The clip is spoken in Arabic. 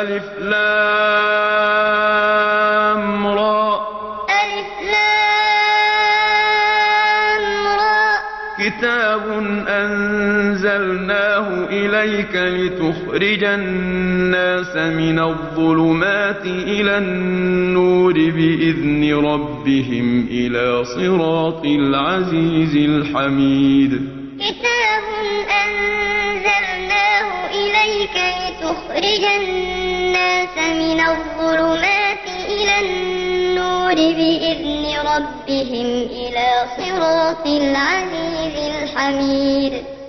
ألف لام را. ألف لام را. كتاب أنزلناه إليك لتخرج الناس من الظلمات إلى النور بإذن ربهم إلى صراط العزيز الحميد. كتاب أنزلناه إليك لتخرج الناس النور بإذن ربهم إلى صراط العزيز الحميد.